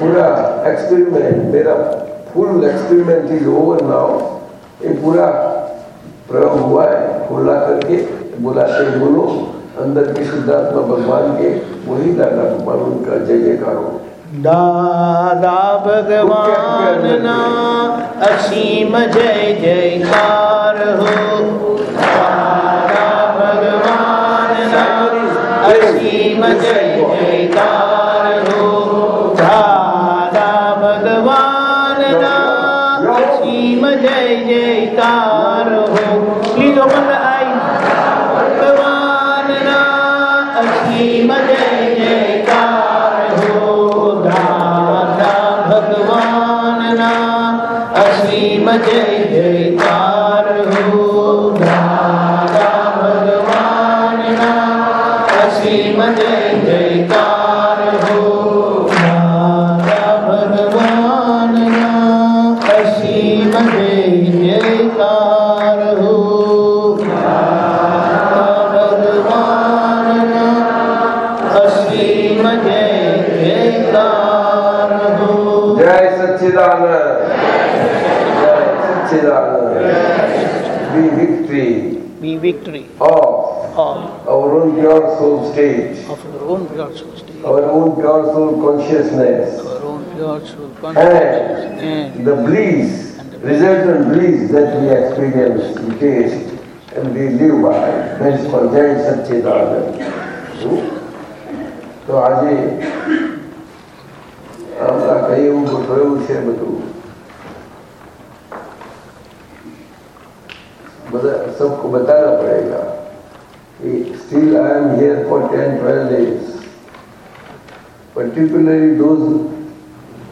پورا ایکسپریمنٹ میرا full experiment is over now یہ پورا پرم ہوا ہے کھولا کر کے بلاتے بولو اندر کی شدھاتما بھگوان کے وہی دادا بھگوان کا جے جے کارو دادا بھگوان اصیم جے جے کار ہو بھگوان اصیم جے جے مجھے دیدار ہو دادا بھگوان کسی مجھے دیدار ہو دادا بھگوان مجھے دیدار ہو دادا بھگوان کسی مجھے دیدار ہو جے be victory of of our own pure soul state, of our own pure soul state, our own pure soul consciousness, our own pure soul consciousness, and the bliss, resultant bliss that we experience, we taste, and we live by. That is called Jai Satchidanand. Hmm? તો આજે આપણા કઈ એવું ગોઠવાયું છે બધું બધા सबको बताना पड़ेगा still I am here for 10, 12 days. Particularly those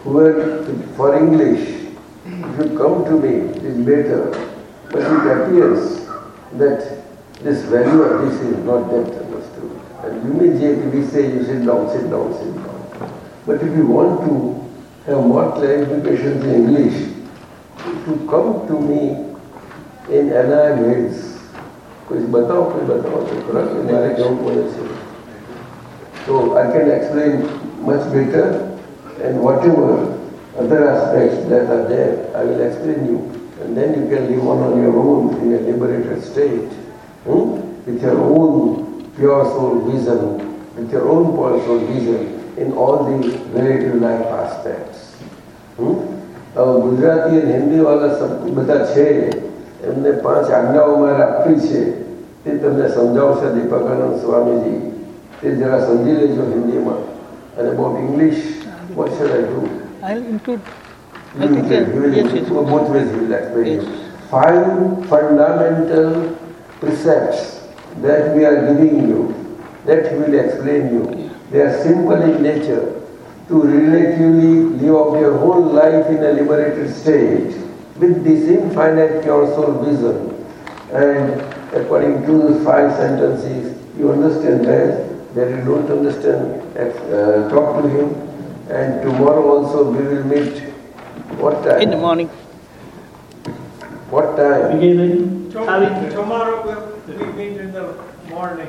who were for English, if you come to me, it is better. But it appears that this value of this is not that understood. And immediately we say, you sit down, sit down, sit down. But if you want to have more clarifications in English, if you come to me in Anaheim Hills, કોઈ બતાવો કોઈ બતાવો તો ખરા કે મારે જવું પડે છે So I can explain much better and whatever other aspects that are there, I will explain you. And then you can live on on your own in a liberated state, hmm? with your own pure soul vision, with your own pure soul vision in all the relative life aspects. હમ? હવે ગુજરાતી અને હિન્દીવાળા સબ બધા છે એમને પાંચ આજ્ઞાઓ મારે આપવી છે તે તમને સમજાવશે દીપકાનંદ સ્વામીજી તે જરા સમજી લેજો હિન્દીમાં અને about English vote shade I do I'll include. I You think will- uh, you will- yes, yes. both ways you will explain Yes. it. Five fundamental precepts that we are giving you, that he will explain you. They are simple in nature. To relatively live out your whole life in a liberated state with this infinite pure soul vision. And according to those five sentences, you understand that. That you don't understand, uh, talk to him. And tomorrow also we will meet. What time? In the morning. What time? Tom- Tomorrow we'll, meet in the morning,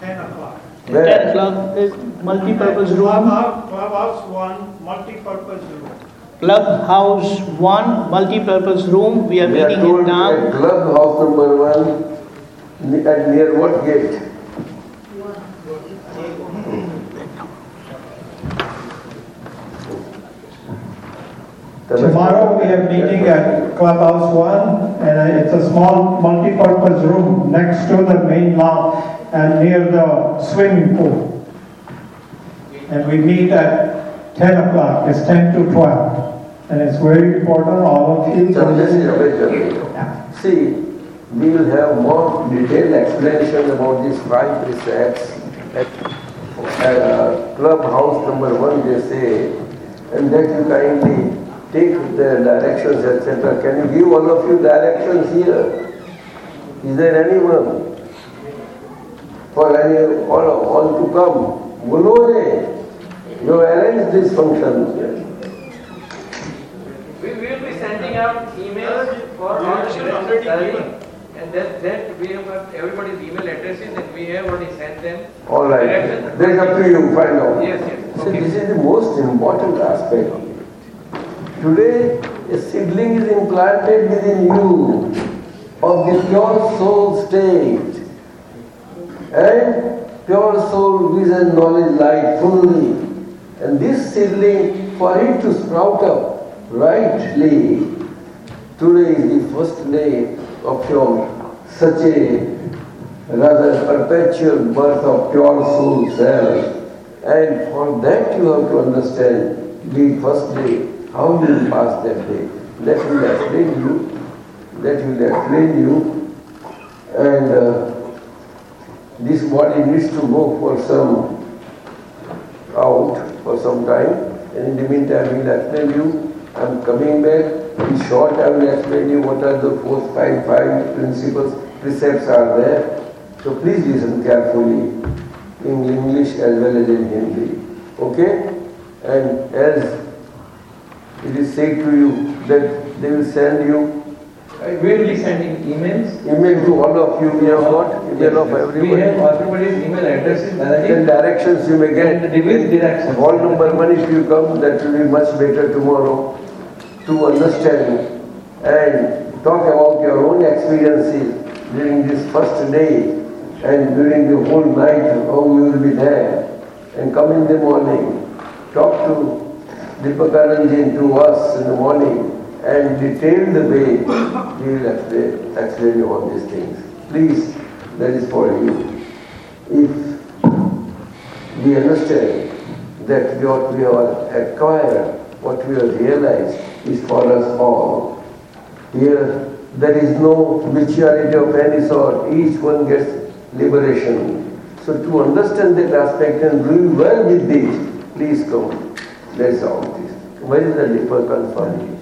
ten o'clock. Where? 10 o'clock is multi-purpose room. Clubhouse, clubhouse one, multi-purpose room. Clubhouse 1, multi-purpose room. We are We meeting told in town. at clubhouse number one, at near what gate? Tomorrow, we are meeting at Clubhouse One, and it's a small multi-purpose room next to the main lawn and near the swimming pool. And we meet at 10 o'clock, it's 10 to 12. And it's very important, all of you. Is. See, we will have more detailed explanation about these five precepts at uh, clubhouse number one, they say, and that you kindly take the directions, etc. Can you give all of you directions here? Is there anyone? For any, all, all to come? Bolo. You arrange this function. We will be sending out emails for all Directions children already And then, that we have got everybody's email addresses and we have already sent them. All right, Directions. that's up to you, find out. Yes, yes, So okay. this is the most important aspect. Today, a seedling is implanted within you of the pure soul state. And pure soul vision, knowledge, light fully. And this seedling, for it to sprout up rightly, today is the first day of your such a rather perpetual birth of pure soul self. And for that you have to understand the first day, how you pass that day. That will explain you, that will explain you. And uh, this body needs to go for some out for some time. And in the meantime, we'll explain you. I'm coming back. In short, I will explain you what are the four, five, five principles, precepts are there. So please listen carefully in English as well as in Hindi. Okay? And as it is said to you that they will send you Uh, We will be sending emails. email to all of you. We have got email of We everybody. have everybody's email addresses. Then directions you may get. And with directions. Hall number one, if you come, that will be much better tomorrow to understand and talk about your own experiences during this first day and during the whole night, how you will be there. And come in the morning, talk to Dipakaranji and to us in the morning and detail the way we will explain, explain all these things. Please, that is for you. If we understand that what we have acquired, what we have realized is for us all. Here, there is no mutuality of any sort. Each one gets liberation. So to understand that aspect and do well with this, please come. That's all this. Where is the deeper confirmation?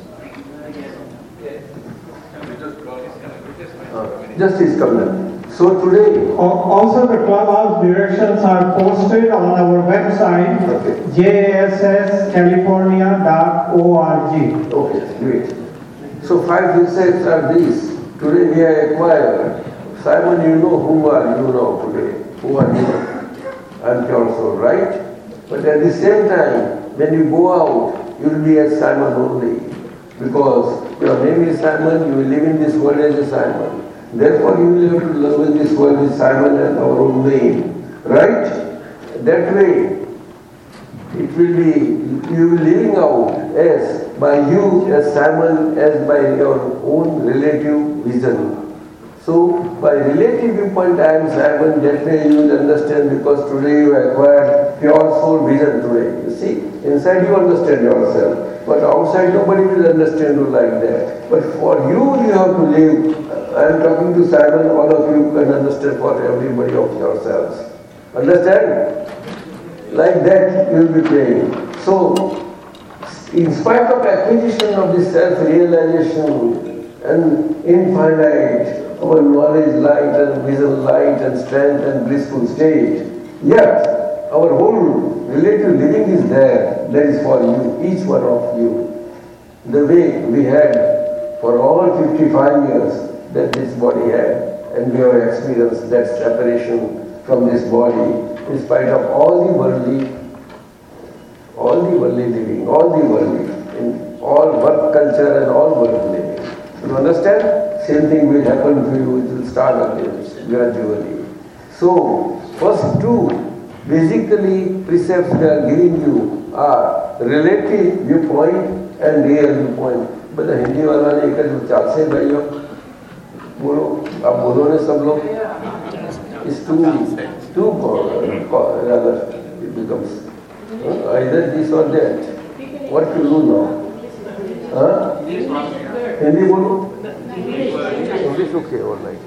Just is coming. So today, Also, the clubhouse directions are posted on our website, Okay. jasscalifornia.org. Okay, great. So five precepts are these. Today we are acquired. Simon, you know who are you now today? Who are you? I'm pure right? But at the same time, when you go out, you will be as Simon only. Because your name is Simon, you will live in this world as a Simon. Therefore, you will have to in this world with Simon and our own name. Right? That way, it will be, you living out as by you as Simon, as by your own relative vision. So by relative viewpoint I am Simon, that way you will understand because today you acquired pure soul vision today. You see, inside you understand yourself, but outside nobody will understand you like that. But for you, you have to live. I am talking to Simon, all of you can understand for everybody of yourselves. Understand? Like that you will be playing. So, in spite of acquisition of this self-realization and infinite, our knowledge light and vision light and strength and blissful state, yet our whole relative living is there. That is for you, each one of you. The way we had for all 55 years that this body had, and we have experienced that separation from this body in spite of all the worldly all the worldly living, all the worldly, in all work culture and all work living. You understand? Same thing will happen to you, it will start again gradually. So, first two, basically precepts they are giving you are relative viewpoint and real viewpoint. બધા હિન્દી વાળાને એક જ ચાલશે ભાઈઓ बुरो अब बुरो ने सब too too it becomes either this or that. What do now? Huh? Hindi bolo? English okay, all right.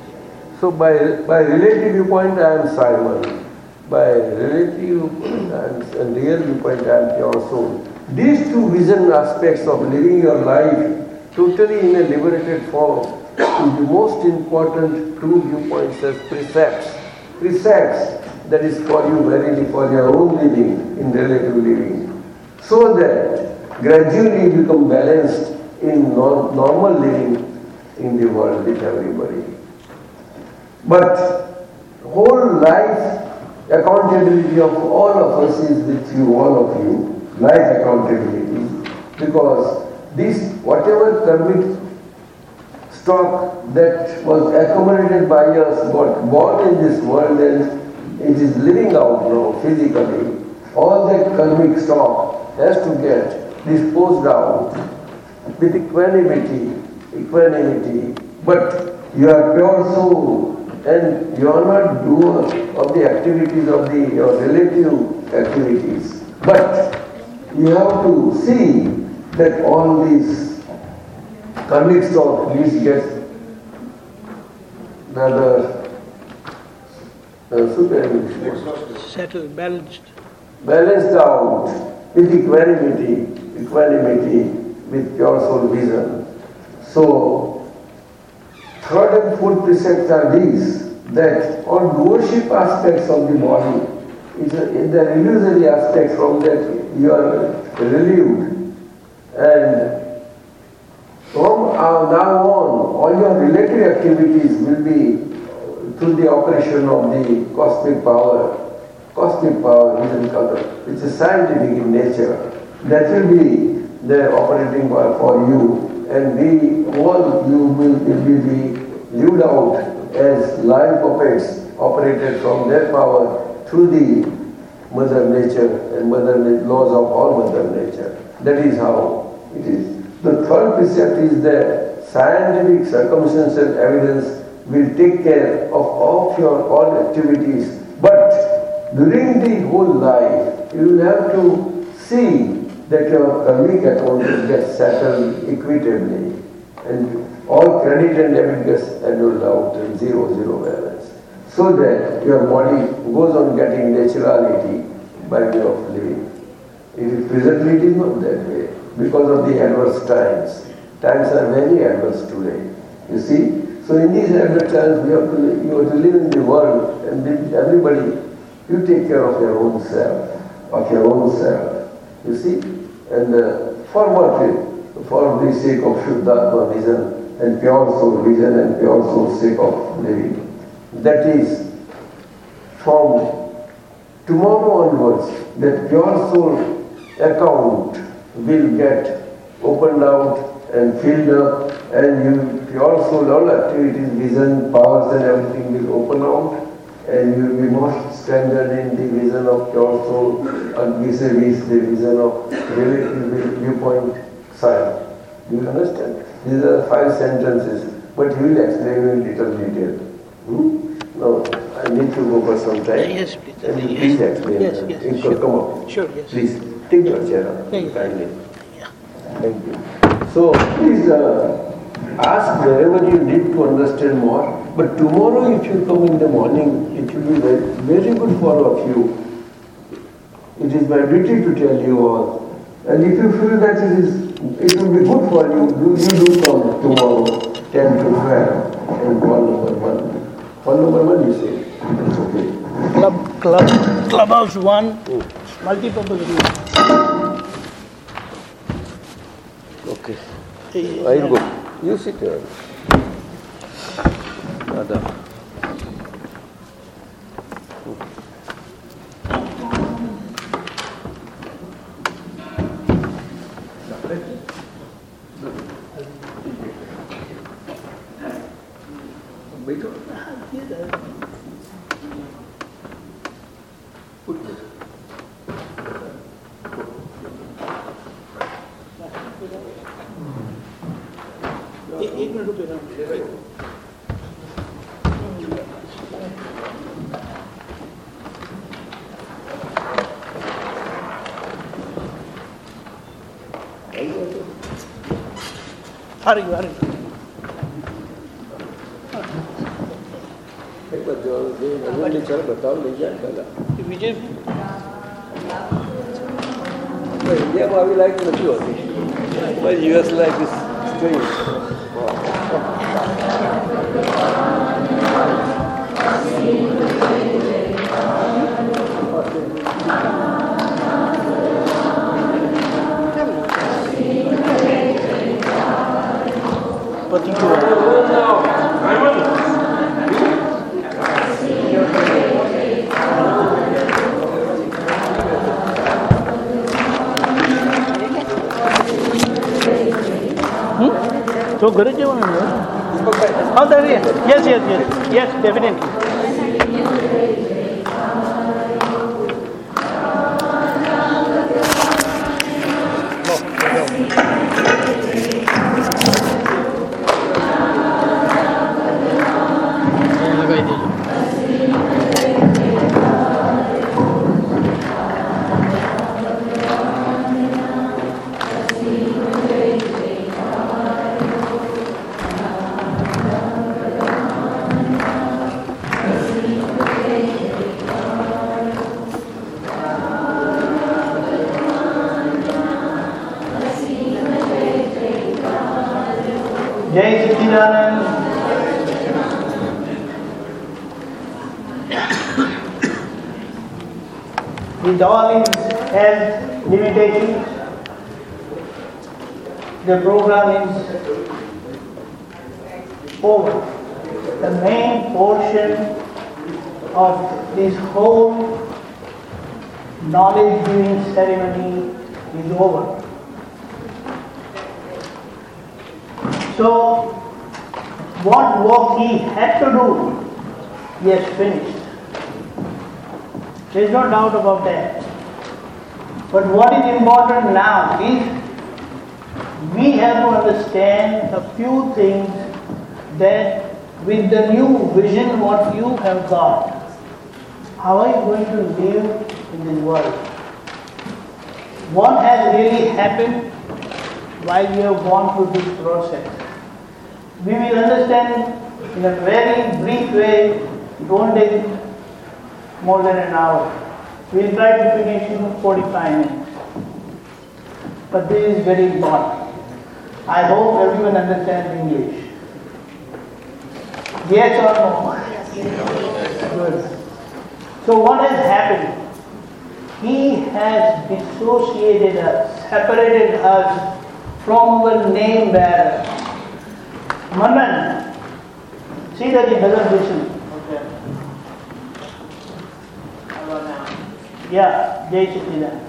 So by by relative viewpoint I am Simon. By relative and, and real viewpoint I am pure soul. These two vision aspects of living your life totally in a liberated form the most important two viewpoints as precepts. Precepts that is for you verily for your own living in relative living. So that gradually you become balanced in nor- normal living in the world with everybody. But whole life accountability of all of us is with you, all of you, life accountability, because this whatever karmic stock that was accumulated by us, got born in this world and it is living out now physically, all that karmic stock has to get disposed out with equanimity, equanimity. But you are pure soul and you are not doer of the activities of the your relative activities. But you have to see that all these karmic stock needs get rather uh, super- Settled, balanced. balanced out with equanimity, equanimity, with pure soul vision. So, third and fourth precepts are these, that all worship aspects of the body, is in the illusory aspects from that you are relieved. And from uh, now on, all your relative activities will be through the operation of the cosmic power. Cosmic power is color, which is scientific in nature. That will be the operating power for you. And we, all you will, will be lived out as live puppets operated from their power through the Mother Nature and Mother laws of all Mother Nature. That is how it is. The third precept is that scientific circumstantial evidence will take care of all your all activities. But during the whole life, you will have to see that your karmic account will get settled equitably and all credit and debit gets annulled out in zero, zero balance. So that your body goes on getting naturality by way of living. It is, presently it is not that way because of the adverse times. Times are very adverse today. You see? So in these adverse times we have to, you have to live in the world and everybody, you take care of your own self, of your own self. You see? And uh, for what? For the sake of Shuddhatma vision and pure soul vision and pure soul sake of living. That is from tomorrow onwards, that pure soul account will get opened out and filled up and you, pure soul, all activities, vision, powers and everything will open out and you will be more strengthened in the vision of pure soul and vis-a-vis the vision of relative viewpoint side. Do you understand? These are five sentences, but he will explain in little detail. Hmm? No, I need to go for some time. Yes, please. Please explain? Yes, yes, sure. Come up. Sure, yes. Please, take your chair up, kindly. Thank you. So, please uh, ask wherever you need to understand more. But tomorrow, if you come in the morning, it will be very, very good for all of you. It is my duty to tell you all. And if you feel that it is, it will be good for you, do you do come tomorrow, 10 to 12, and call number one. Call number one, you say. It's okay. Club, club, clubhouse one, multi-purpose room. Okay. Eh, I'll go. You sit here. arriba, arriba. ઇન્ડિયામાં આવી life નથી હોતી US life is strange but you Hmm? So good at you. Yes, yes, yes. Yes, definitely. With all its the program is over. The main portion of this whole knowledge giving ceremony is over. So, what work he had to do, he has finished. There is no doubt about that. But what is important now is we have to understand a few things that with the new vision what you have got, how are you going to live in this world? What has really happened while you have gone through this process? We will understand in a very brief way, it won't take more than an hour. We'll try to finish in 45 minutes. But this is very important. I hope everyone understands English. Yes or no? Good. So what has happened? He has dissociated us, separated us from our name bearer. Manan, see that he doesn't listen. Okay. Yeah, Jai Satchidanand.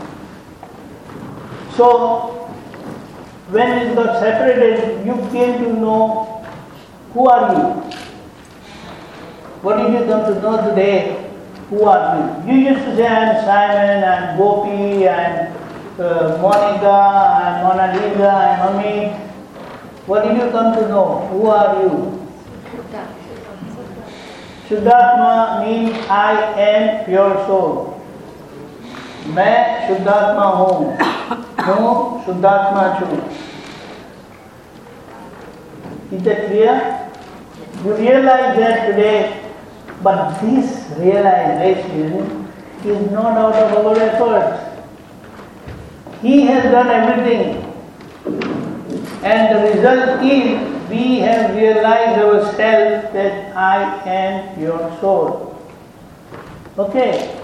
So, when you got separated, you came to know who are you? What did you come to know today? Who are you? You used to say, I am Simon, I am Gopi, I am uh, Monica, I am Mona Lisa, I am Amit. What did you come to know? Who are you? Shuddhatma means I am pure soul. मैं शुद्धात्मा हूँ हूँ शुद्धात्मा छू Is that clear? You realize that today, but this realization is not out of our efforts. He has done everything. And the result is we have realized ourselves that I am your soul. Okay.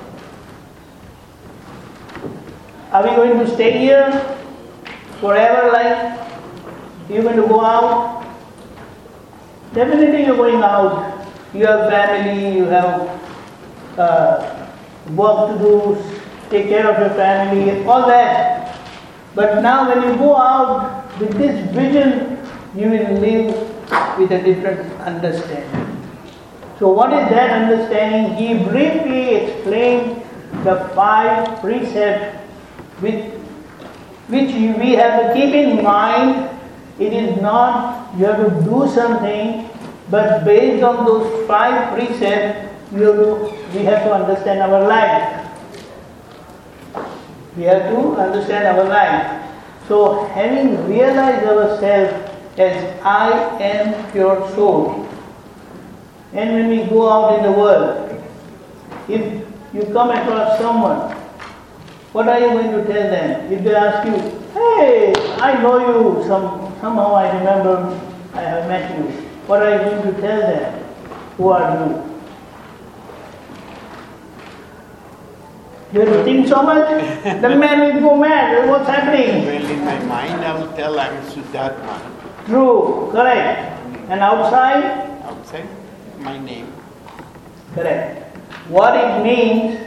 Are we going to stay here forever like you're going to go out? Definitely you're going out. You have family, you have uh, work to do, take care of your family, all that. But now when you go out with this vision, you will live with a different understanding. So what is that understanding? He briefly explained the five precepts with which we have to keep in mind. It is not you have to do something, but based on those five precepts, you have to, we have to understand our life. We have to understand our life. So, having realized ourselves as I am pure soul, and when we go out in the world, if you come across someone, what are you going to tell them? If they ask you, hey, I know you, some, somehow I remember I have met you, what are you going to tell them? Who are you? You have to think so much? the man will go mad. What's happening? Well, in my mind, I will tell I'm Shuddhatma. True, correct. And outside? Outside, my name. Correct. What it means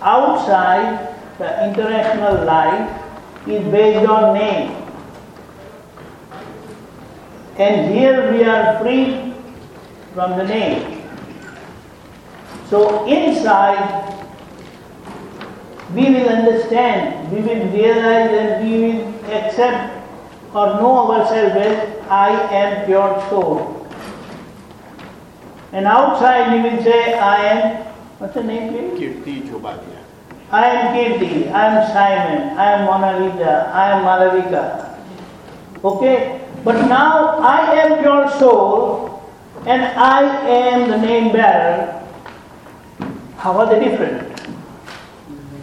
outside the international life is based on name. And here we are free from the name. So inside, we will understand, we will realize and we will accept or know ourselves as I am pure soul. And outside we will say I am, what's the name? Kirti Chobadia. I am Kirti, I am Simon, I am Mona I am Malavika. Okay? But now I am your soul and I am the name bearer. How are they different?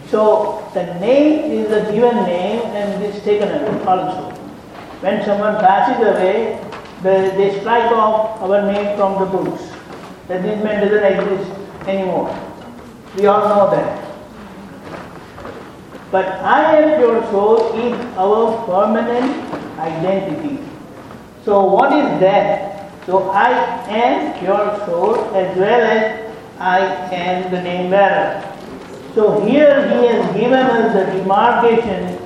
So the name is a given name and it is taken away also. When someone passes away, they, they strike off our name from the books. That this man doesn't exist anymore. We all know that. But I am pure soul is our permanent identity. So what is that? So I am pure soul as well as I am the name bearer. So here he has given us the demarcation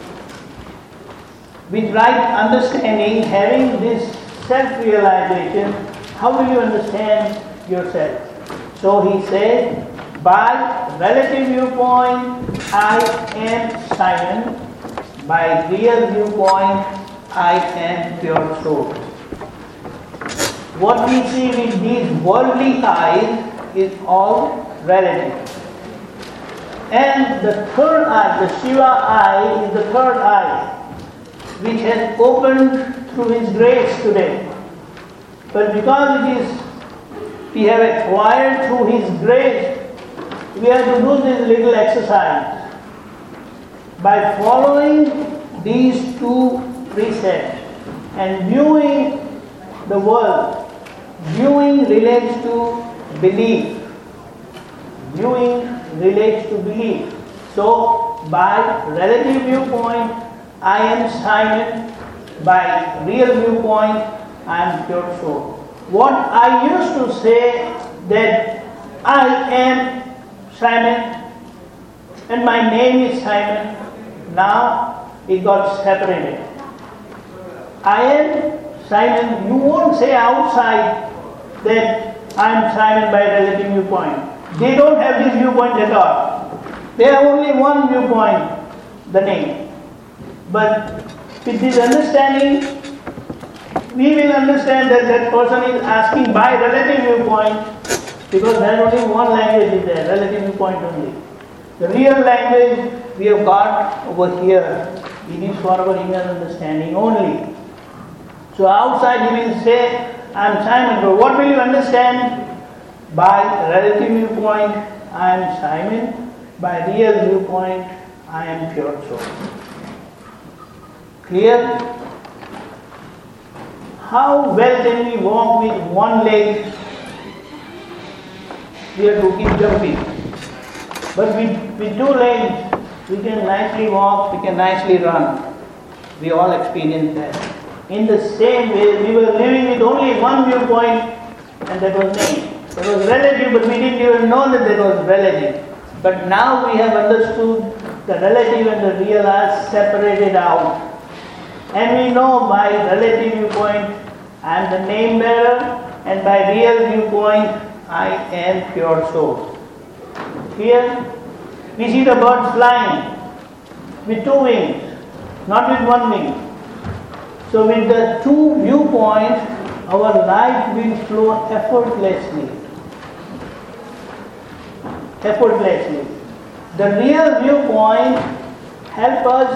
with right understanding, having this self-realization, how will you understand yourself? So he says, by relative viewpoint, I am Simon. By real viewpoint, I am pure soul. What we see with these worldly eyes is all relative. And the third eye, the Shiva eye, is the third eye, which has opened through His grace today. But because it is, we have acquired through His grace, we have to do this little exercise. By following these two precepts and viewing the world, viewing relates to belief. Viewing relates to belief. So, by relative viewpoint, I am Simon. By real viewpoint, I am pure soul. What I used to say that I am Simon and my name is Simon, now it got separated. I am Simon. You won't say outside that I am Simon by relative viewpoint. They don't have this viewpoint at all. They have only one viewpoint, the name. But with this understanding, we will understand that that person is asking by relative viewpoint because there is only one language is there, relative viewpoint only. The real language we have got over here. It is for our inner understanding only. So outside he will say, I am Simon, but what will you understand? By relative viewpoint, I am Simon. By real viewpoint, I am pure soul. Clear? How well can we walk with one leg? We have to keep jumping. But with, with two legs, we can nicely walk, we can nicely run. We all experience that. In the same way, we were living with only one viewpoint, and that was me. That was relative, but we didn't even know that that was relative. But now we have understood the relative and the real are separated out. And we know by relative viewpoint, I am the name bearer, and by real viewpoint, I am pure soul. Here, we see the birds flying with two wings, not with one wing. So, with the two viewpoints, our life will flow effortlessly. Effortlessly. The real viewpoint help us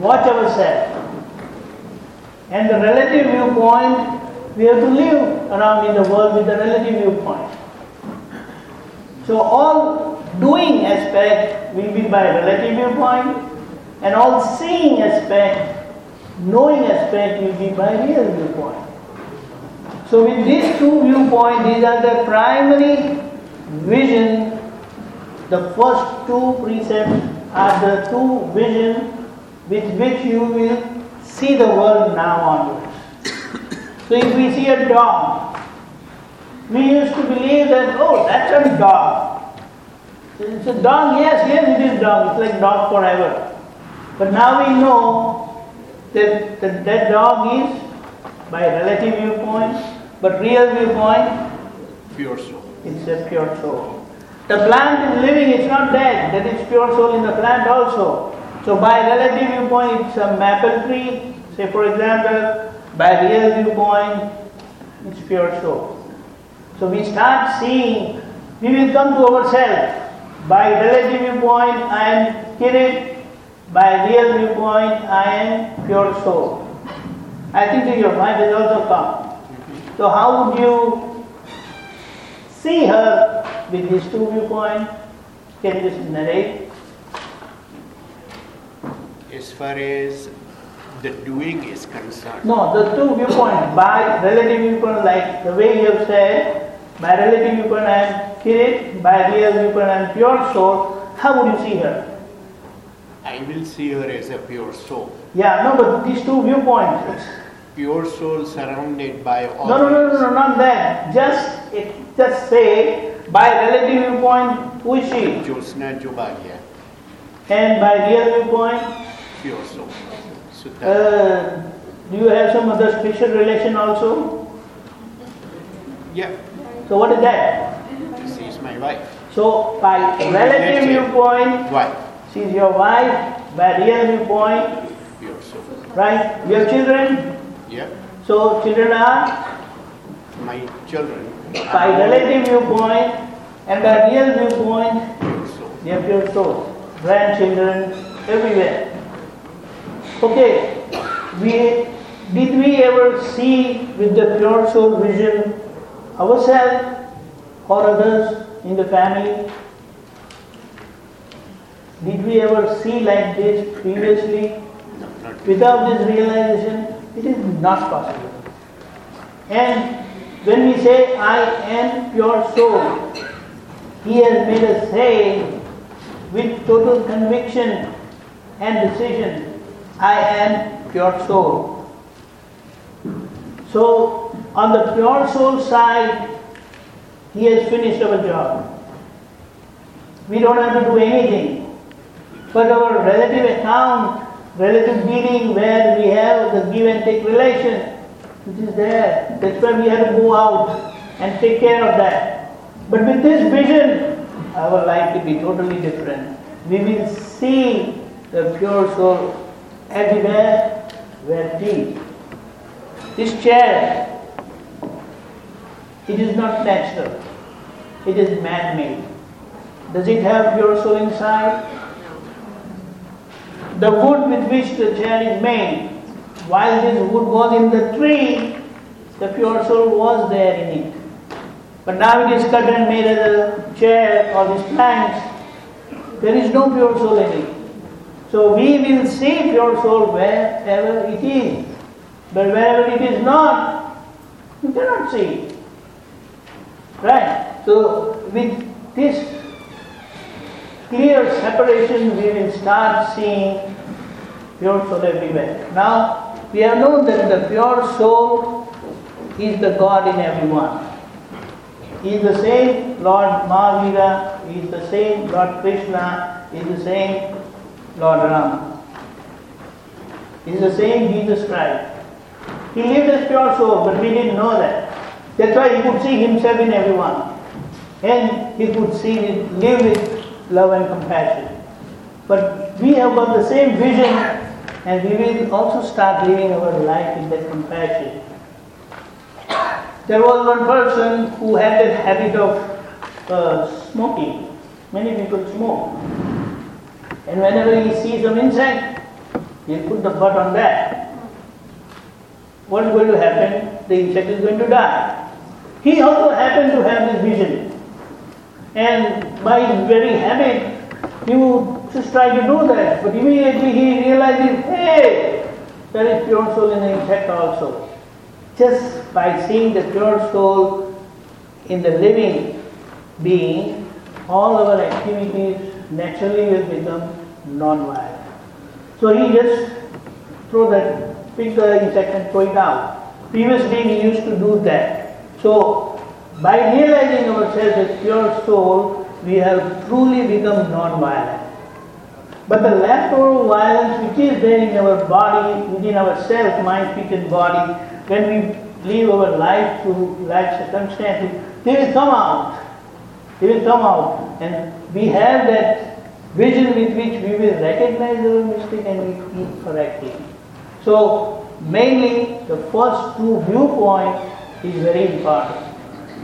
watch ourselves. And the relative viewpoint, we have to live around in the world with the relative viewpoint. So all doing aspect will be by relative viewpoint and all seeing aspect, knowing aspect will be by real viewpoint. So with these two viewpoints, these are the primary vision. The first two precepts are the two vision with which you will see the world now onwards. So if we see a dog, we used to believe that, oh, that's a dog. It's a dog, yes, yes, it is dog. It's like dog forever. But now we know that that, that dog is by relative viewpoint, but real viewpoint, pure soul. It's a pure soul. The plant is living, it's not dead. That is pure soul in the plant also. So by relative viewpoint, it's a maple tree. Say for example, by real viewpoint, it's pure soul. So we start seeing, we will come to ourselves. By relative viewpoint, I am Kirit. By real viewpoint, I am pure soul. I think your mind has also come. So how would you see her with these two viewpoints? Can you just narrate? As far as the doing is concerned, No, the two viewpoints, by relative viewpoint, like the way you have said, by relative viewpoint I am Kirit, by real viewpoint I am pure soul, how would you see her? I will see her as a pure soul. Yeah, no, but these two viewpoints. Pure soul surrounded by all. No, no, no, no, no, not that. Just, it, just say, by relative viewpoint, who is she? Josna Jobalia, And by real viewpoint, pure soul. Uh, do you have some other special relation also? yeah, So what is that? she is my wife. So by relative viewpoint, Wife, she is your wife. By real viewpoint, soul. right? You have children. Yeah, So children are my children. by relative viewpoint and by real viewpoint, Pure soul. they are pure souls. Grandchildren, everywhere. Okay, we did we ever see with the pure soul vision ourselves or others in the family? Did we ever see like this previously? Without this realization, it is not possible. And when we say, I am pure soul, he has made us say with total conviction and decision, I am pure soul. So, on the pure soul side, he has finished our job. We don't have to do anything. But our relative account, relative dealing where we have the give and take relation, which is there. That's why we have to go out and take care of that. But with this vision, our life will be totally different. We will see the pure soul everywhere where deep. This chair, it is not natural. It is man-made. Does it have pure soul inside? The wood with which the chair is made, while this wood was in the tree, the pure soul was there in it. But now it is cut and made as a chair or these planks, there is no pure soul in it. So we will see pure soul wherever it is. But wherever it is not, you cannot see it. Right? So with this clear separation, we will start seeing pure soul everywhere. Now, we have known that the pure soul is the God in everyone. He is the same Lord Mahavira, he is the same Lord Krishna, he is the same Lord Ram. He is the same Jesus Christ. He lived as pure soul, but we didn't know that. That's why he could see himself in everyone. And he could see, live with love and compassion. But we have got the same vision and we will also start living our life in that compassion. There was one person who had that habit of uh, smoking. Many people smoke. And whenever he sees some insect, he'll put the butt on that. What is going to happen? The insect is going to die. He also happened to have this vision. And by his very habit, he would just try to do that. But immediately he realizes, hey, there is pure soul in the insect also. Just by seeing the pure soul in the living being, all our activities naturally will become non-violent. So he just throw that, pick the insect and throw it out. Previously we used to do that. So by realizing ourselves as pure soul, we have truly become non-violent. But the leftover violence which is there in our body, within our self, mind, speech and body, when we live our life through life circumstances, they will come out. They will come out. And we have that vision with which we will recognize our mistake and we keep correcting. So, mainly, the first two viewpoint is very important.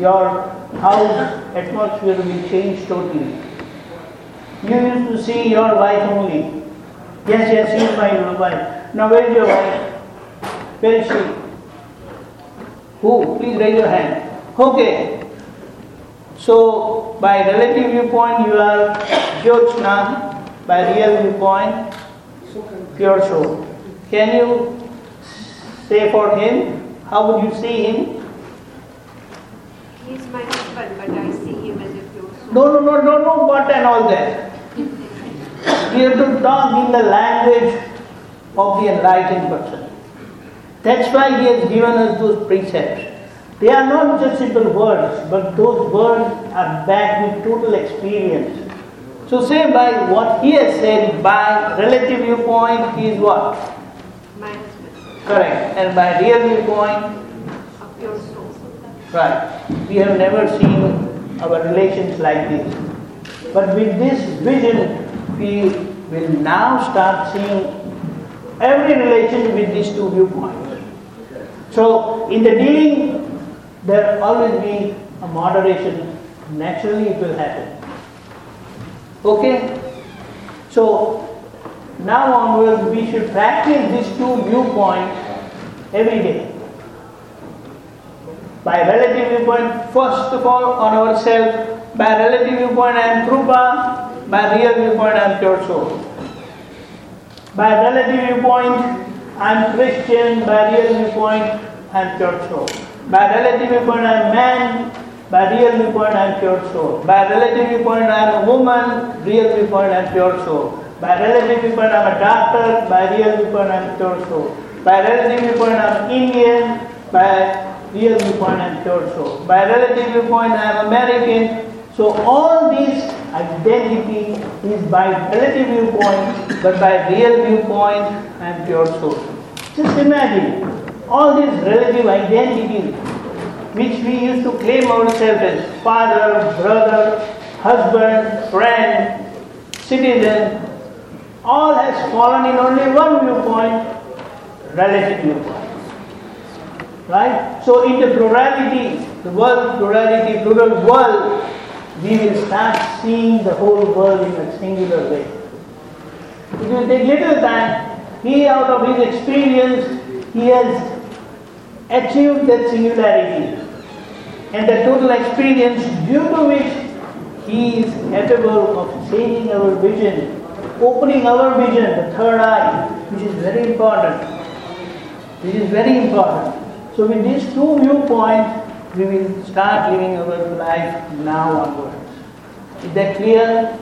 Your house atmosphere will change totally. You used to see your wife only. Yes, yes, she is my wife. Now where is your wife? Where is she? Who? Please raise your hand. Okay. So by relative viewpoint you are Jyotsna, by real viewpoint pure soul. Can you say for him? How would you see him? He's my husband, but I see him as a pure soul. No, no, no, no, no, but and all that. We have to talk in the language of the enlightened person. That's why he has given us those precepts. They are not just simple words, but those words are backed with total experience. So say by what he has said, by relative viewpoint, he is what? My husband, Correct. And by real viewpoint, a pure soul. Right. We have never seen our relations like this. But with this vision, we will now start seeing every relation with these two viewpoints. So, in the dealing, there always be a moderation. Naturally, it will happen. Okay? So, now onwards, we should practice these two viewpoints every day by relative viewpoint, first of all on ourselves, by relative viewpoint I am Krupa, by real viewpoint I am pure soul. By relative viewpoint I am Christian, by real viewpoint I am pure soul. By relative viewpoint I am man, by real viewpoint I am pure soul. By relative viewpoint I am a woman, real viewpoint I am pure soul. By relative viewpoint I am a doctor, by real viewpoint I am pure soul. By relative viewpoint I am Indian, by real viewpoint am pure soul. By relative viewpoint I am American. So all this identity is by relative viewpoint, but by real viewpoint I am pure soul. Just imagine all these relative identities which we used to claim ourselves as father, brother, husband, friend, citizen, all has fallen in only one viewpoint, relative viewpoint. Right? So in the plurality, the world plurality, plural world, we will start seeing the whole world in a singular way. It will take little time. He, out of his experience, he has achieved that singularity and the total experience due to which he is capable of changing our vision, opening our vision, the third eye, which is very important. This is very important. So with these two viewpoints, we will start living our life now onwards. Is that clear?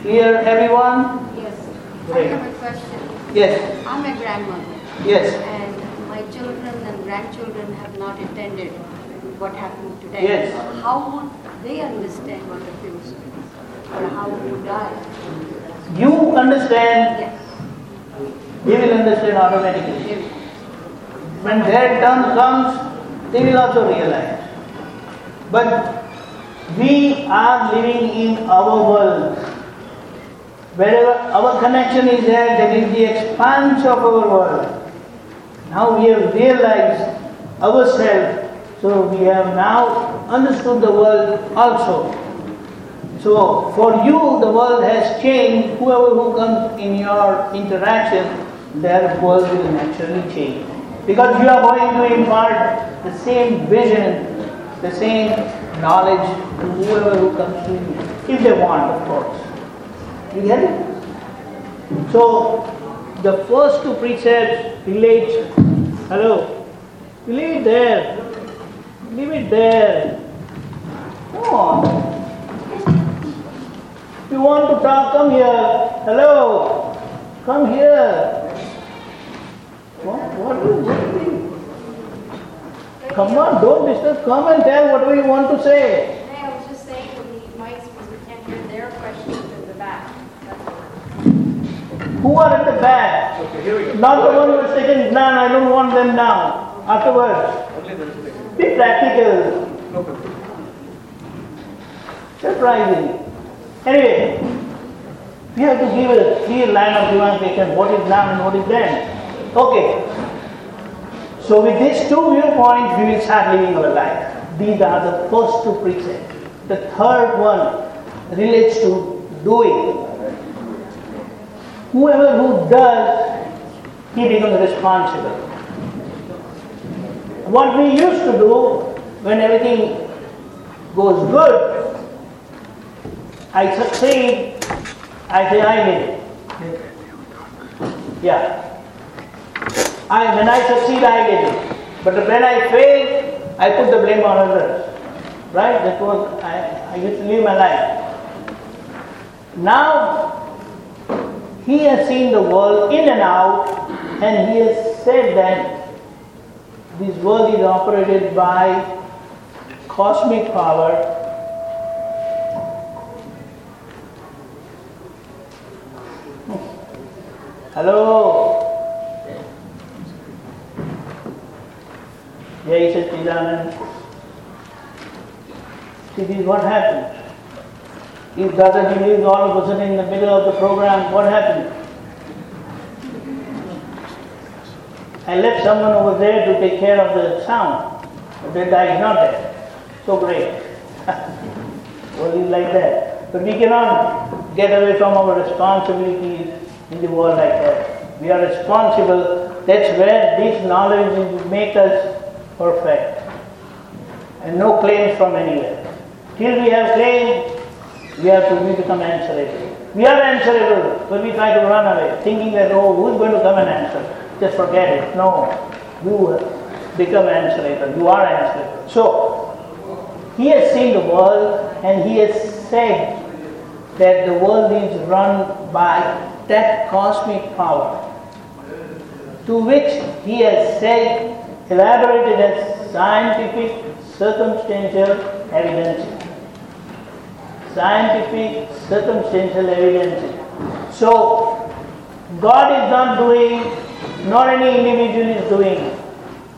Clear, everyone? Yes. I have a question. Yes, I'm a grandmother, yes, and my children and grandchildren have not attended what happened today. Yes. How would they understand what the soul is? Or how would die? you understand, Yes. they will understand automatically. When their turn comes, they will also realize. But we are living in our world. Wherever our connection is there, that is the expanse of our world. Now we have realized ourselves, so we have now understood the world also. So for you, the world has changed. Whoever who comes in your interaction, their world will naturally change. Because you are going to impart the same vision, the same knowledge to whoever who comes to you. If they want, of course. You get it? So the first two precepts relate. Hello? Leave it there. Leave it there. Come on. If you want to talk, come here. Hello. Come here. What, what is this? Come on, don't disturb. Come and tell whatever you want to say. Hey, I was just saying to the mics because we can't hear their questions in the back. Who are at the back? Okay, here we go. Not the one who is taking Gnan. I don't want them now. afterwards. Only Thursday. Be practical. No problem. Surprising. Anyway, we have to give a clear line of demarcation what is now and what is then. Okay. So with these two viewpoints, we will start living our life. These are the first two precepts. The third one relates to doing. Whoever who does, he becomes responsible. What we used to do when everything goes good, I succeed, I say I did it. Yeah. I, when I succeed, I get it. But when I fail, I put the blame on others. Right? That was, I, I used to live my life. Now, he has seen the world in and out, and he has said that this world is operated by cosmic power Hello. Jai Satchidanand. See, this is what happens. If Dadaji leaves all of a sudden in the middle of the program, what happens? I left someone over there to take care of the sound, but that guy not there. So great. Only like that. But we cannot get away from our responsibilities in the world like that. We are responsible. That's where this knowledge will make us perfect. And no claims from anywhere. Till we have claim, we have to we become answerable. We are answerable, but we try to run away, thinking that, oh, who's going to come and answer? Just forget it. No, you become answerable. You are answerable. So, he has seen the world and he has said that the world is run by that cosmic power to which he has said, elaborated as scientific circumstantial evidence. Scientific circumstantial evidence. So, God is not doing, not any individual is doing,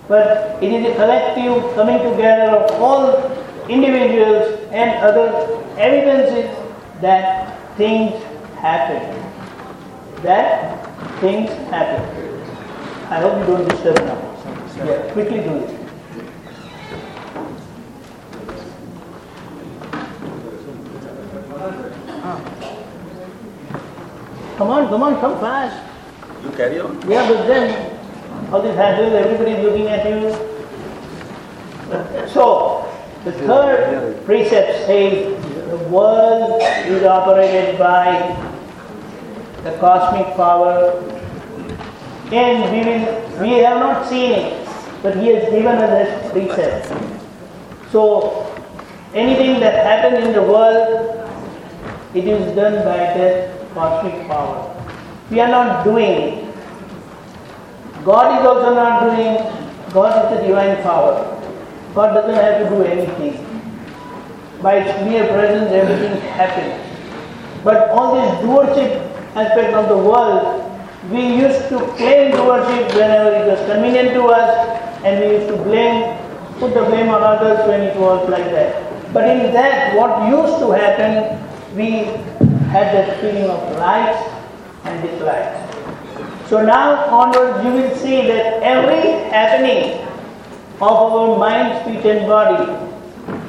but it is a collective coming together of all individuals and other evidences that things happen. That things happen. I hope you don't disturb now. Yeah, quickly do it. Oh. Come on, come on, come fast. You carry on. Yeah, but then all this hassle, everybody is looking at you. So, the third precept says the world is operated by the cosmic power and we will we have not seen it, but he has given us that precept. So anything that happens in the world, it is done by that cosmic power. We are not doing. God is also not doing, God is the divine power. God doesn't have to do anything. By its mere presence, everything happens. But on this doership aspect of the world, we used to claim doership whenever it was convenient to us, and we used to blame, put the blame on others when it was like that. But in that, what used to happen, we had that feeling of likes and dislikes. So now onwards, you will see that every happening of our mind, speech, and body,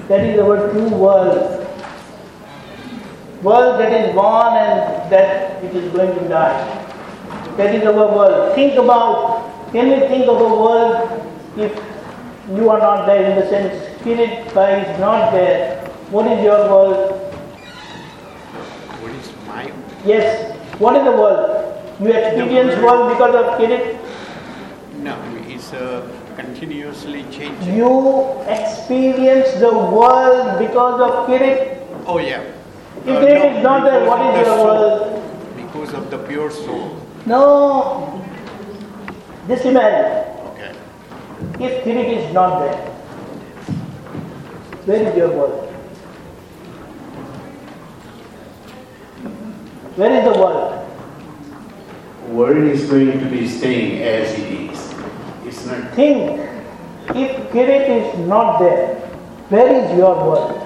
that is our true world. World that is born and that it is going to die. That is our world. Think about, can we think of a world if you are not there in the sense spirit is not there? What is your world? What is my Yes. What is the world? You experience world because of spirit. no? It's uh, continuously changing. You experience the world because of spirit. Oh yeah. If Uh, spirit no, is not there, what is the your soul. world? Because of the pure soul. No. Just imagine. If spirit is not there, where is your world? Where is the world? World is going to be staying as it is. It's not. Think if Kirit is not there, where is your world?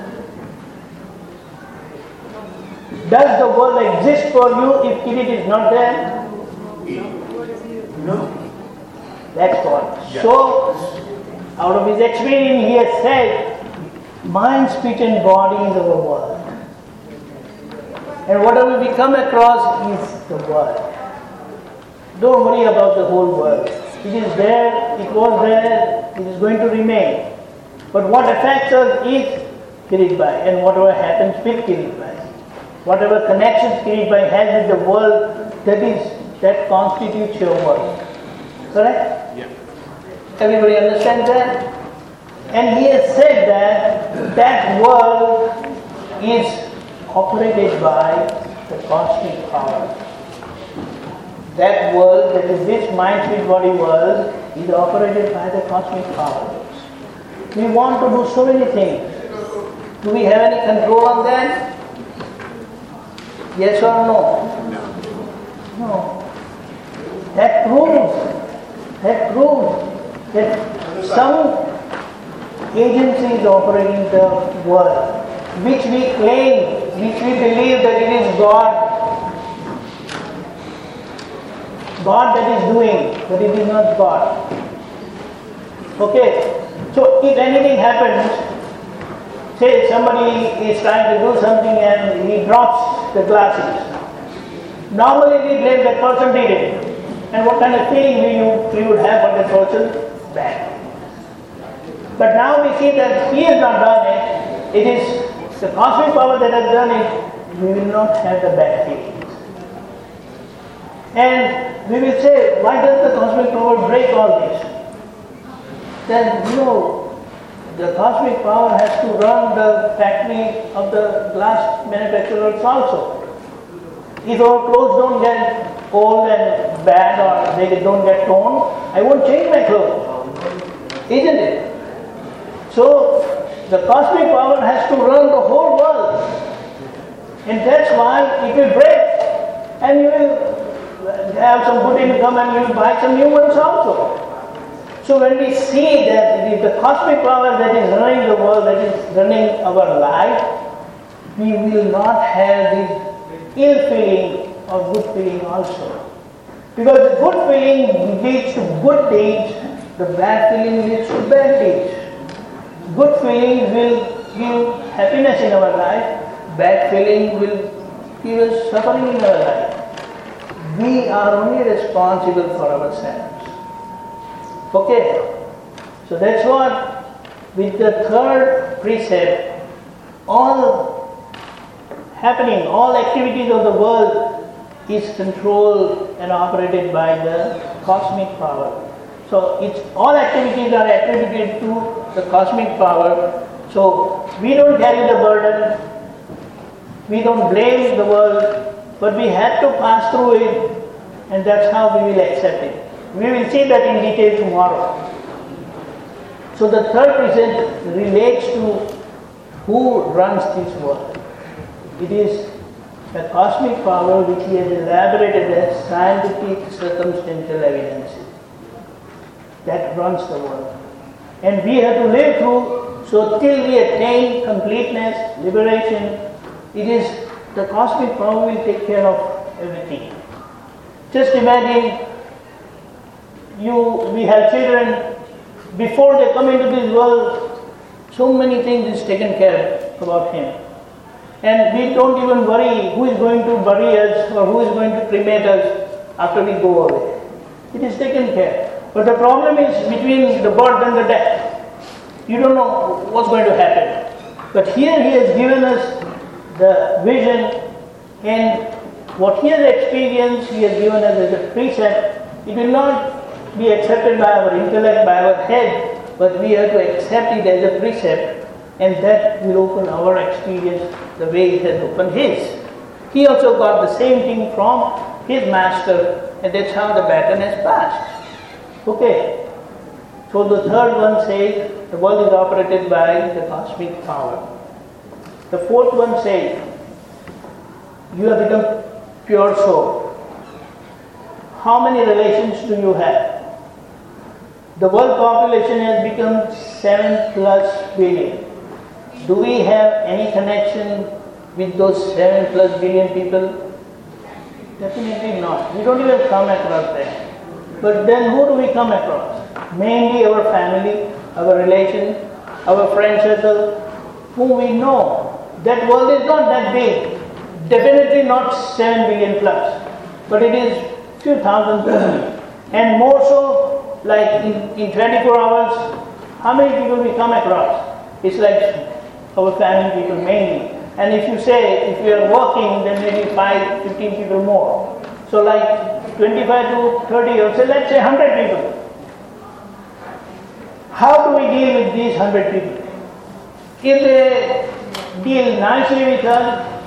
Does the world exist for you if Kirit is not there? No. That's what. So, out of his experience, he has said, mind, speech, and body is our world. And whatever we come across is the world. Don't worry about the whole world. It is there, it was there, it is going to remain. But what affects us is Kiritbhai and whatever happens with Kiritbhai. Whatever connections Kiritbhai has with the world, that is, that constitutes your world. Correct? Yeah. Everybody understands that? And he has said that that world is operated by the cosmic power. That world, that is this mind, spirit, body world, is operated by the cosmic power. We want to do so many things. Do we have any control on that? Yes or no? No. That proves, that proves that some agency is operating the world, which we claim, which we believe that it is God. God that is doing, but it is not God. Okay, so if anything happens, say somebody is trying to do something and he drops the glasses, normally we blame that person did it. And what kind of feeling we, would have for the person? Bad. But now we see that he has not done eh? it, it is the cosmic power that has done it, we will not have the bad feelings. And we will say, why does the cosmic power break all this? Then, you know, the cosmic power has to run the factory of the glass manufacturers also. If our clothes don't get old and bad or they don't get torn, I won't change my clothes. Isn't it? So, the cosmic power has to run the whole world. And that's why it will break. And you will have some good income and you will buy some new ones also. So when we see that the cosmic power that is running the world, that is running our life, we will not have this ill feeling or good feeling also. Because the good feeling leads to good deeds, the bad feeling leads to bad deeds. Good feelings will give happiness in our life, bad feeling will give us suffering in our life. We are only responsible for ourselves. Okay, so that's what with the third precept, all happening, all activities of the world is controlled and operated by the cosmic power. So it's all activities are attributed to the cosmic power. So we don't carry the burden, we don't blame the world, but we have to pass through it, and that's how we will accept it. We will see that in detail tomorrow. So the third precept relates to who runs this world. It is the cosmic power which he has elaborated as scientific circumstantial evidences that runs the world. And we have to live through, so till we attain completeness, liberation, it is the cosmic power will take care of everything. Just imagine you we have children before they come into this world so many things is taken care about him and we don't even worry who is going to bury us or who is going to cremate us after we go away. It is taken care. But the problem is between the birth and the death. You don't know what's going to happen. But here he has given us the vision and what he has experienced he has given us as a precept it will not be accepted by our intellect, by our head, but we have to accept it as a precept, and that will open our experience the way it has opened his. He also got the same thing from his master, and that's how the baton has passed. Okay. So the third one says the world is operated by the cosmic power. The fourth one says you have become pure soul. How many relations do you have? The world population has become 7 plus billion. Do we have any connection with those 7 plus billion people? Definitely not. We don't even come across them. But then who do we come across? Mainly our family, our relations, our friend circle, whom we know. That world is not that big. Definitely not 7 billion plus. But it is few thousand people. And more so, like in, in 24 hours, how many people we come across? It's like our family people mainly. And if you say, if you are working, then maybe 5, 15 people more. So like 25 to 30, or say, let's say 100 people. How do we deal with these 100 people? If they deal nicely with us,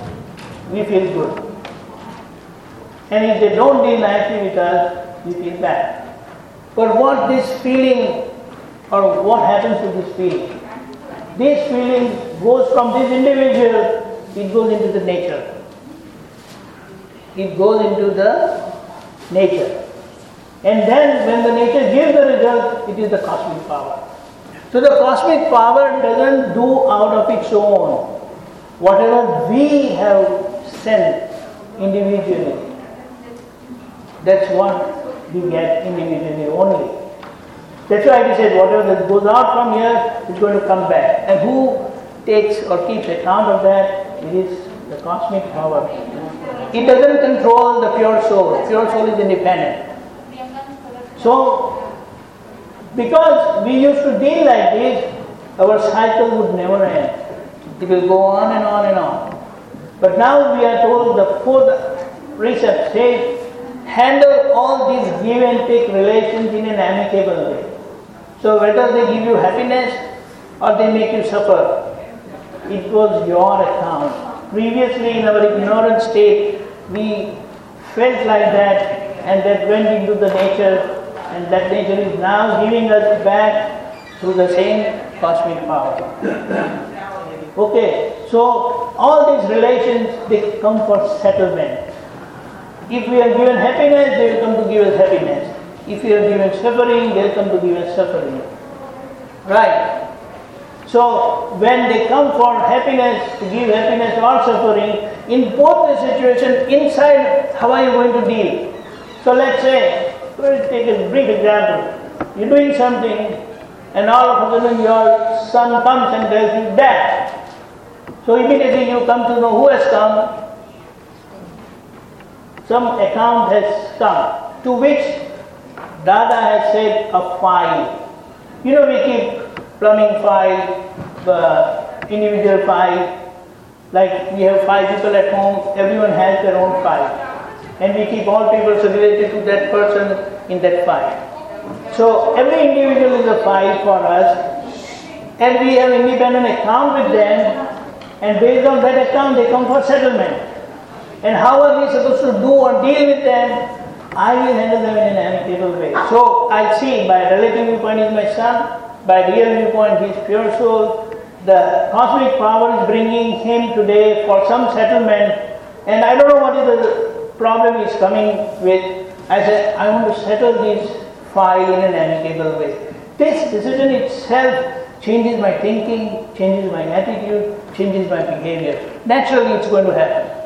we feel good. And if they don't deal nicely with us, we feel bad. But what this feeling, or what happens to this feeling? This feeling goes from this individual, it goes into the nature. It goes into the nature. And then when the nature gives the result, it is the cosmic power. So the cosmic power doesn't do out of its own. Whatever we have sent individually, that's what we get individually only. That's why he said whatever that goes out from here is going to come back. And who takes or keeps account of that? It is the cosmic power. It doesn't control the pure soul. Pure soul is independent. So, because we used to deal like this, our cycle would never end. It will go on and on and on. But now we are told the fourth precept says, handle all these give and take relations in an amicable way. So whether they give you happiness or they make you suffer, it was your account. Previously in our ignorant state, we felt like that and that went into the nature and that nature is now giving us back through the same cosmic power. Okay, so all these relations they come for settlement. If we are given happiness, they will come to give us happiness. If we are given suffering, they will come to give us suffering. Right. So when they come for happiness, to give happiness or suffering, in both the situations, inside, how are you going to deal? So let's say, let's take a brief example. You're doing something, and all of a sudden your son comes and tells you, Dad. So immediately you come to know who has come. Some account has come, to which Dada has said a file. You know, we keep plumbing file, uh, individual file. Like we have five people at home, everyone has their own file. And we keep all people related to that person in that file. So every individual is a file for us. And we have independent account with them. And based on that account, they come for settlement. And how are we supposed to do or deal with them? I will handle them in an amicable way. So I see by relative viewpoint is my son, by real viewpoint he is pure soul. The cosmic power is bringing him today for some settlement, and I don't know what is the problem he's coming with. I said, I want to settle this file in an amicable way. This decision itself changes my thinking, changes my attitude, changes my behavior. Naturally, it's going to happen.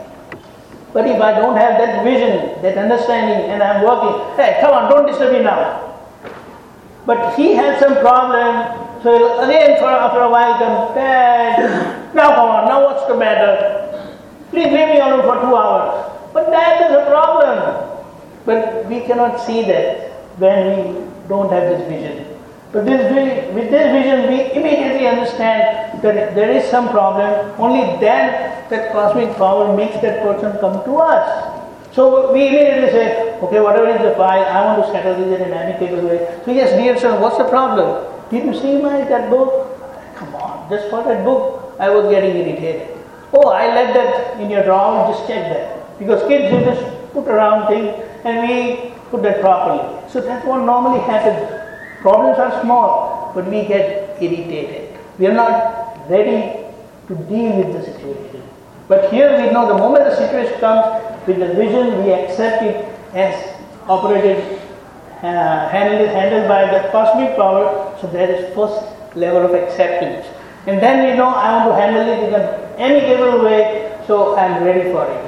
But if I don't have that vision, that understanding, and I'm working, hey, come on, don't disturb me now. But he has some problem, so again for after a while come, Dad, now come on, now what's the matter? Please leave me alone for two hours. But Dad, there's a problem. But we cannot see that when we don't have this vision. But this, with this vision, we immediately understand that there is some problem. Only then that cosmic power makes that person come to us. So we immediately say, okay, whatever is the file, I want to settle this in an amicable way. So yes, dear son, what's the problem? Did you see my that book? Come on, just for that book, I was getting irritated. Oh, I left that in your drawer, just check that. Because kids will just put around things and we put that properly. So that's what normally happens. Problems are small, but we get irritated. We are not ready to deal with the situation. But here we know the moment the situation comes, with the vision we accept it as operated uh, handled, handled by the cosmic power, so there is first level of acceptance. And then we know I want to handle it in any given way, so I am ready for it.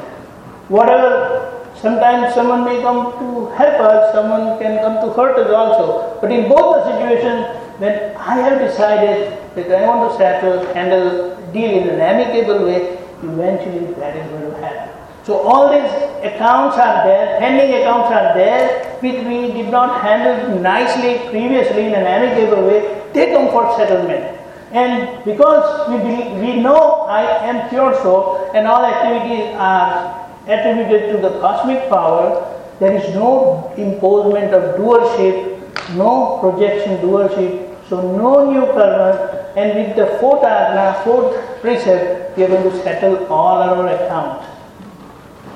Whatever, sometimes someone may come to help us, someone can come to hurt us also. But in both the situations, when I have decided that I want to settle, handle, deal in an amicable way, eventually that is going to happen. So all these accounts are there, pending accounts are there, which we did not handle nicely previously in an amicable way, they come for settlement. And because we, believe, we know I am pure soul and all activities are attributed to the cosmic power, there is no imposement of doership, no projection doership, so no new karma. And with the fourth ajna, fourth precept, we are going to settle all our accounts.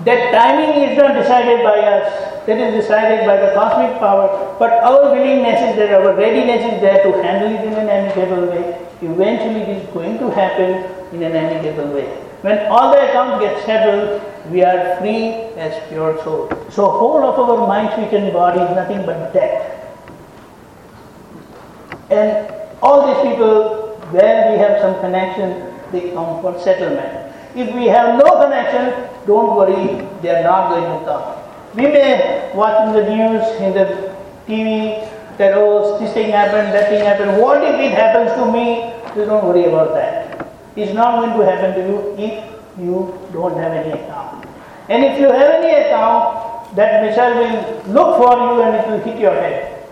That timing is not decided by us, that is decided by the cosmic power, but our willingness is there, our readiness is there to handle it in an amicable way. Eventually, it is going to happen in an amicable way. When all the accounts get settled, we are free as pure soul. So, whole of our mind, speech, and body is nothing but death. And all these people, where we have some connection, they come for settlement. If we have no connection, don't worry, they are not going to come. We may watch in the news, in the TV, that oh, this thing happened, that thing happened. What if it happens to me? Please don't worry about that. It's not going to happen to you if you don't have any account. And if you have any account, that missile will look for you and it will hit your head.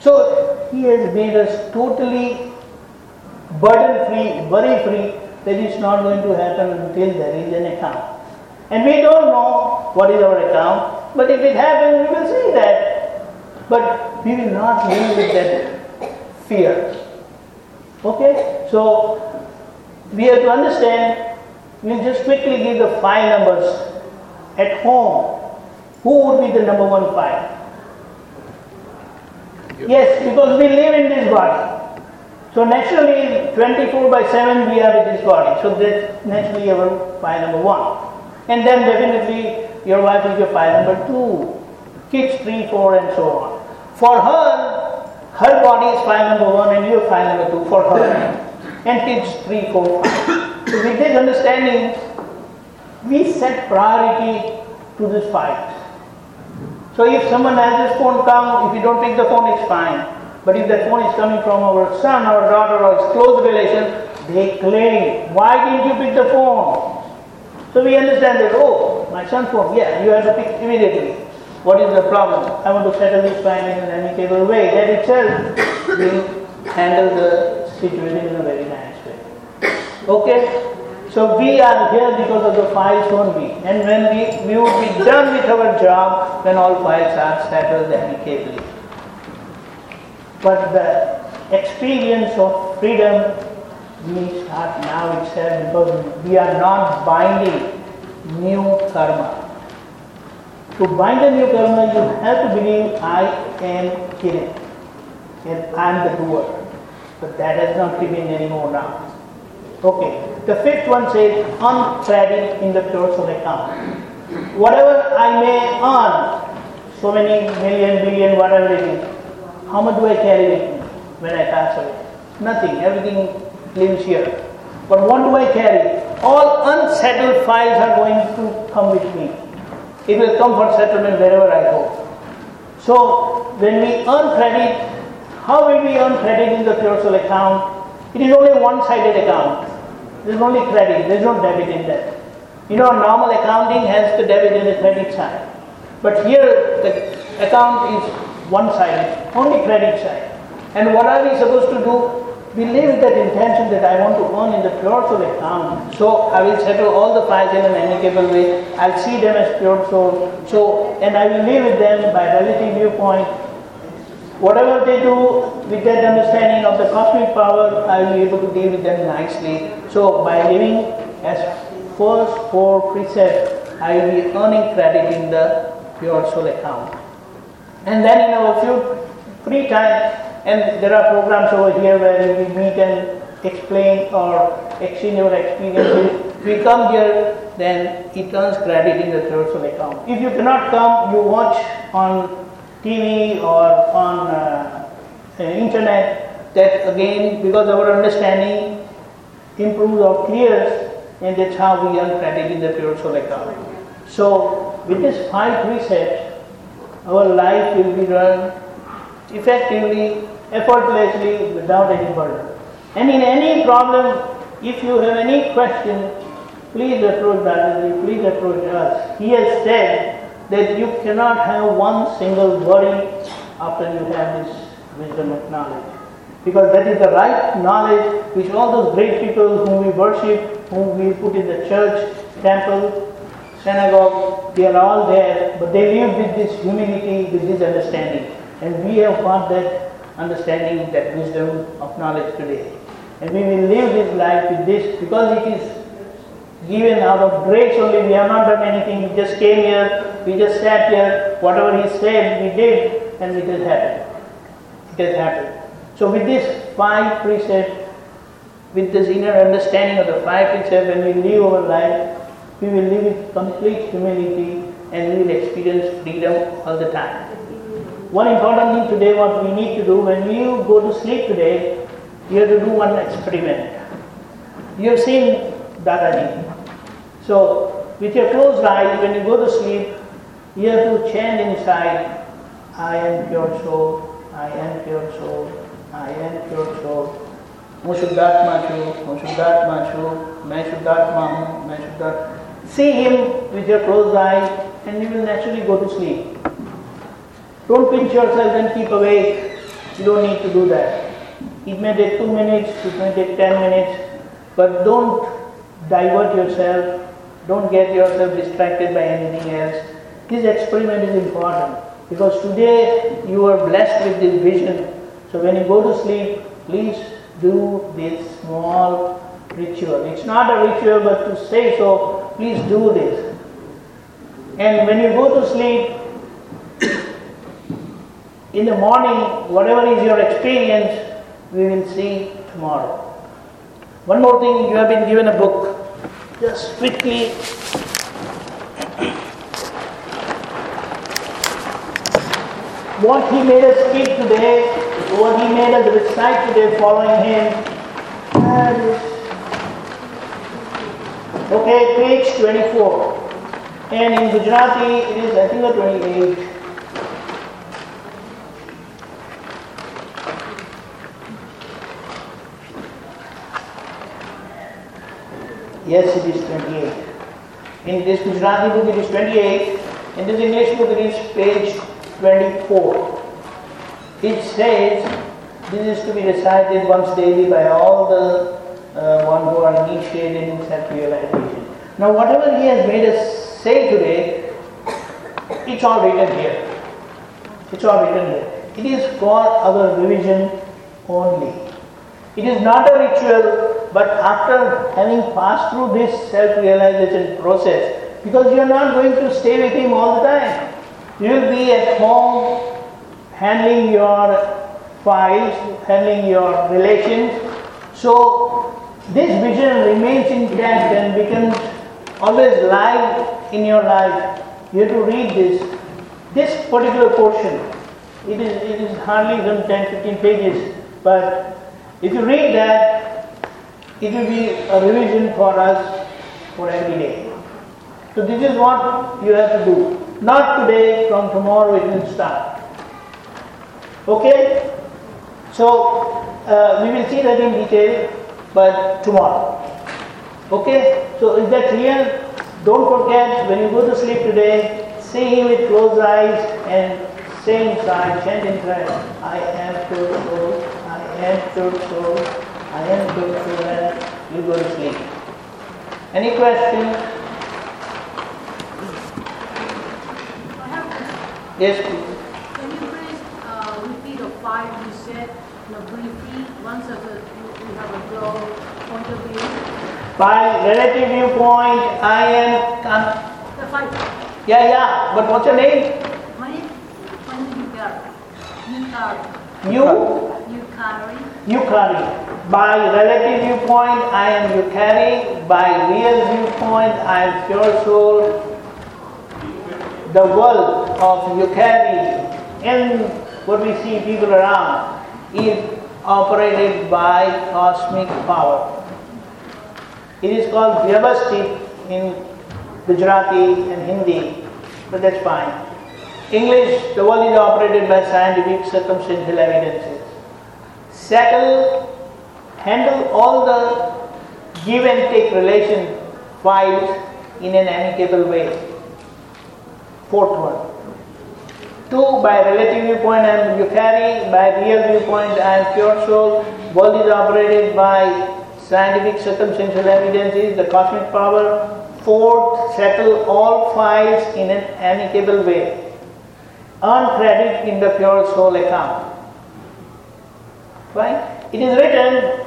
So he has made us totally burden free, worry free, that is not going to happen until there is an account. And we don't know what is our account, but if it happens, we will see that. But we will not live with that fear. Okay? So we have to understand, we'll just quickly give the five numbers. At home, who would be the number one five? Yes, because we live in this body. So naturally, 24 by 7 we are with this body. So that's naturally our file number 1. And then definitely your wife is your file number 2. Kids 3, 4 and so on. For her, her body is file number 1 and your file number 2 for her. And kids 3, 4, So with this understanding, we set priority to this files. So if someone has this phone come, if you don't pick the phone, it's fine. But if that phone is coming from our son, our daughter, or close relation, they claim, why didn't you pick the phone? So we understand that, oh, my son's phone, yeah, you have to pick immediately. What is the problem? I want to settle this fine in an amicable way. That itself will handle the situation in a very nice way. Okay? So we are here because of the files only. And when we, we would be done with our job when all files are settled amicably. But the experience of freedom we start now itself because we are not binding new karma. To bind a new karma, you have to believe I am killing and I am the doer. But that has not given anymore now. Okay. The fifth one says uncredit in the pure soul account. Whatever I may earn, so many million, billion, whatever it is, how much do I carry with me when I pass away? Nothing. Everything lives here. But what do I carry? All unsettled files are going to come with me. It will come for settlement wherever I go. So when we earn credit, how will we earn credit in the pure soul account? It is only one-sided account. There is only credit. There is no debit in that. You know, normal accounting has the debit and the credit side. But here the account is one-sided, only credit side. And what are we supposed to do? We live that intention that I want to earn in the pure soul account. So I will settle all the files in an amicable way. I'll see them as pure soul. So and I will live with them by relative viewpoint. Whatever they do with that understanding of the cosmic power, I will be able to deal with them nicely. So by living as first four precepts, I will be earning credit in the pure soul account. And then in our few free time, and there are programs over here where we meet and explain or exchange our experiences. We come here, then it earns credit in the Soul account. If you cannot come, you watch on TV or on uh, uh, internet, that again, because our understanding improves or clears, and that's how we are practicing the pure soul account. So, with this five precepts, our life will be run effectively, effortlessly, without any burden. And in any problem, if you have any question, please approach Dadaji, please approach us. He has said that you cannot have one single worry after you have this wisdom of knowledge. Because that is the right knowledge which all those great people whom we worship, whom we put in the church, temple, synagogue, they are all there, but they live with this humility, with this understanding. And we have got that understanding, that wisdom of knowledge today. And we will live this life with this because it is given out of grace only. We have not done anything. We just came here, we just sat here, whatever he said, we did, and it has happened. It has happened. So with this five precepts, with this inner understanding of the five precepts, when we live our life, we will live in complete humility and we will experience freedom all the time. One important thing today, what we need to do when you go to sleep today, you have to do one experiment. You have seen Dadaji. So, with your closed eyes, when you go to sleep, you have to chant inside, I am pure soul, I am pure soul, I am pure soul. હું શુદ્ધાત્મા છું હું શુદ્ધાત્મા છું मैं See him with your closed eyes and you will naturally go to sleep. Don't pinch yourself and keep awake. You don't need to do that. It may take two minutes, it may take ten minutes, but don't divert yourself, don't get yourself distracted by anything else. This experiment is important because today you are blessed with this vision. So when you go to sleep, please do this small ritual. It's not a ritual, but to say so, please do this. And when you go to sleep, in the morning, whatever is your experience, we will see tomorrow. One more thing, you have been given a book. Just quickly. What he made us speak today, what he made us recite today following him. Okay, page 24. And in Gujarati, it is, I think, the 28. Yes, it is 28. In this Gujarati book it is 28. In this English book it is page 24. It says this is to be recited once daily by all the uh, one who are initiated in self-realization. Now whatever he has made us say today, it's all written here. It's all written here. It is for our revision only. It is not a ritual, but after having passed through this self-realization process, because you are not going to stay with him all the time. You will be at home handling your files, handling your relations. So this vision remains intact and becomes always live in your life. You have to read this. This particular portion, it is, it is hardly some 10 15 pages, but if you read that, it will be a revision for us for every day. So this is what you have to do. Not today, from tomorrow it will start. Okay? So uh, we will see that in detail, but tomorrow. Okay? So is that clear? Don't forget when you go to sleep today, see with closed eyes and say inside, chant inside, I am pure soul, I am pure soul, I am pure soul, and you go to sleep. Any question? I have a question. Yes, please. Can you please uh, repeat the five you said, you know, briefly, once as a, you you have a broad point of view? By relative viewpoint, I am. Con- The five, yeah, yeah. But what's your name? my name, is. You. Yukari. Yukari. By relative viewpoint, I am Yukari. By real viewpoint, I am pure soul. The world of Yukari and what we see people around is operated by cosmic power. It is called Vyavasthit in Gujarati and Hindi, but that's fine. English, the world is operated by scientific circumstantial evidences. Settle, handle all the give and take relation files in an amicable way. Fourth one. Two, by relative viewpoint I am Bukhari, by real viewpoint I am pure soul. World is operated by scientific circumstantial evidences, the cosmic power. Fourth, settle all files in an amicable way. Earn credit in the pure soul account. Right? It is written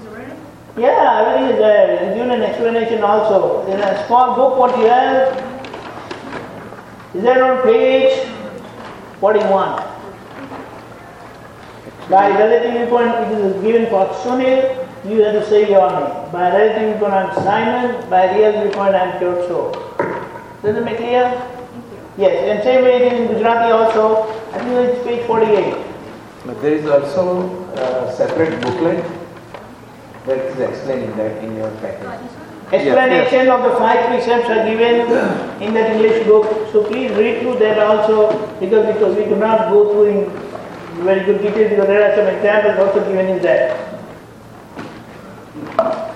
Is yeah, everything is there. Given an explanation also. In a small book, what you have is there on page 41. By relative viewpoint, it is given for Sunil, you have to say your name. By relative viewpoint, I'm Simon. By real viewpoint, I'm pure soul. Does it make clear? Yes, and same way it is in Gujarati also. I think it's page 48. But there is also a separate booklet that is explaining that in your package. Explanation of the five precepts are given in that English book. So please read through that also because, because we could not go through in very good detail because there are some examples also given in that.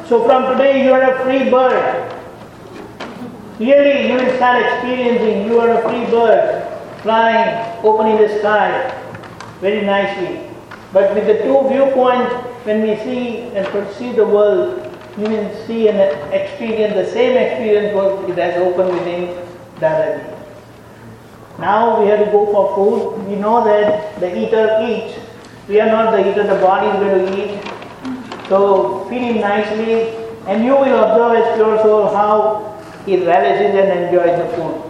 So from today you are a free bird. Really you will start experiencing you are a free bird flying open in the sky very nicely. But with the two viewpoints, when we see and perceive the world, you will see and experience the same experience what it has opened within directly. Now we have to go for food. We know that the eater eats. We are not the eater, the body is going to eat. So feed him nicely and you will observe as pure soul how he relishes and enjoys the food.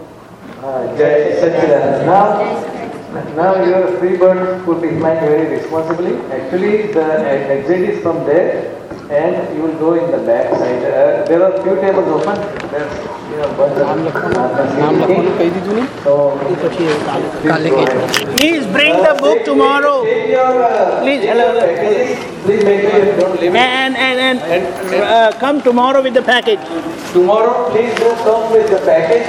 Uh, Satchidanand. Now, now your free bird could be flying very responsibly. Actually, the exit is from there and you will go in the back side. Uh, there are few tables open. There's, you know, bunch of So, please go ahead. Please bring the book tomorrow. Take your, uh, Please, take hello. your. Please make sure you don't leave it. And, and, and uh, come tomorrow with the package. Tomorrow, please do come with the package